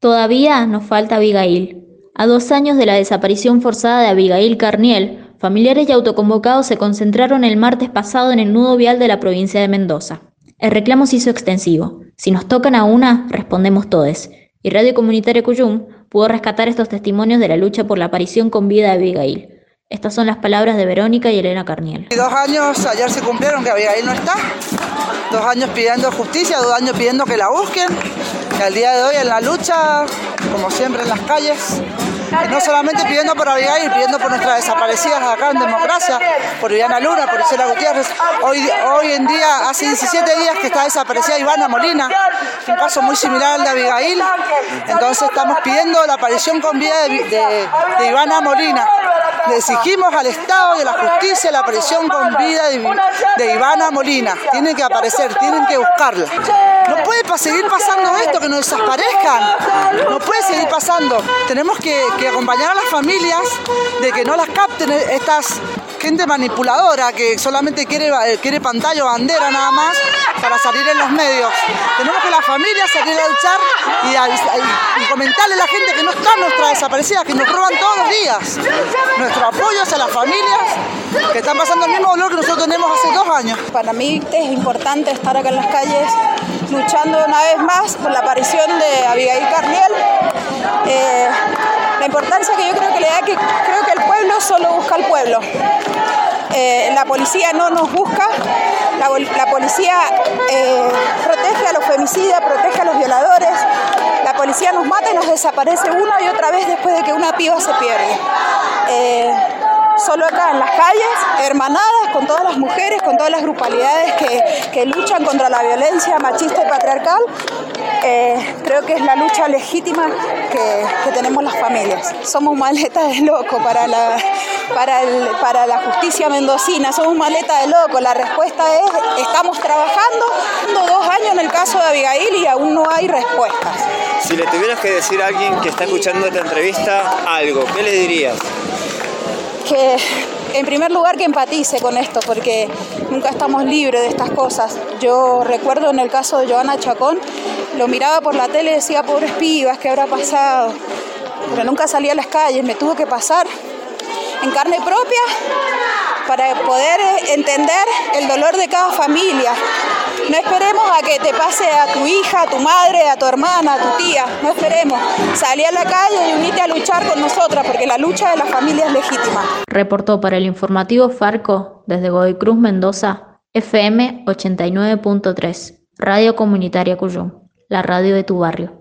Todavía nos falta Abigail. A dos años de la desaparición forzada de Abigail Carniel, familiares y autoconvocados se concentraron el martes pasado en el nudo vial de la provincia de Mendoza. El reclamo se hizo extensivo. Si nos tocan a una, respondemos todes. Y Radio Comunitaria Cuyum pudo rescatar estos testimonios de la lucha por la aparición con vida de Abigail. Estas son las palabras de Verónica y Elena Carniel. Dos años ayer se cumplieron que Abigail no está. Dos años pidiendo justicia, dos años pidiendo que la busquen. Y al día de hoy en la lucha, como siempre en las calles, no solamente pidiendo por Abigail, pidiendo por nuestras desaparecidas acá en Democracia, por Viviana Luna, por Isela Gutiérrez. Hoy, hoy en día, hace 17 días que está desaparecida Ivana Molina, un caso muy similar al de Abigail. Entonces estamos pidiendo la aparición con vida de, Ivana Molina. Le exigimos al Estado y a la justicia la aparición con vida de Ivana Molina. Tienen que aparecer, tienen que buscarla. No puede seguir pasando esto, que nos desaparezcan. No puede seguir pasando. Tenemos que, que acompañar a las familias de que no las capten estas gente manipuladora que solamente quiere, eh, quiere pantalla o bandera nada más para salir en los medios. Tenemos que las familias salir a luchar y, comentarle a la gente que no está nuestra desaparecida, que nos roban todos los días. Nuestro apoyo hacia las familias que están pasando el mismo dolor que nosotros tenemos hace dos años. Para mí es importante estar acá en las calles luchando una vez más por la aparición de Abigail Carniel. Eh, la importancia que yo creo que le da que creo que el pueblo solo busca al pueblo. Eh, la policía no nos busca, la, policía eh, protege a los femicidas, protege a los violadores, la policía nos mata y nos desaparece una y otra vez después de que una piba se pierde. Solo acá en las calles, hermanadas con todas las mujeres, con todas las grupalidades que, luchan contra la violencia machista y patriarcal. Eh, creo que es la lucha legítima que, tenemos las familias. Somos maletas de loco para la, para, para la justicia mendocina, somos maleta de loco. La respuesta es, estamos trabajando dos años en el caso de Abigail y aún no hay respuestas. Si le tuvieras que decir a alguien que está escuchando esta entrevista algo, ¿qué le dirías? Que en primer lugar que empatice con esto, porque nunca estamos libres de estas cosas. Yo recuerdo en el caso de Joana Chacón, lo miraba por la tele y decía, pobres pibas, ¿qué habrá pasado? Pero nunca salía a las calles, me tuvo que pasar en carne propia para poder entender el dolor de cada familia. No esperemos a que te pase a tu hija, a tu madre, a tu hermana, a tu tía. No esperemos. Salí a la calle y unite a luchar con nosotras, porque la lucha de la familia es legítima. Reportó para el informativo Farco desde Godoy Cruz, Mendoza, FM 89.3, Radio Comunitaria Cuyum, la radio de tu barrio.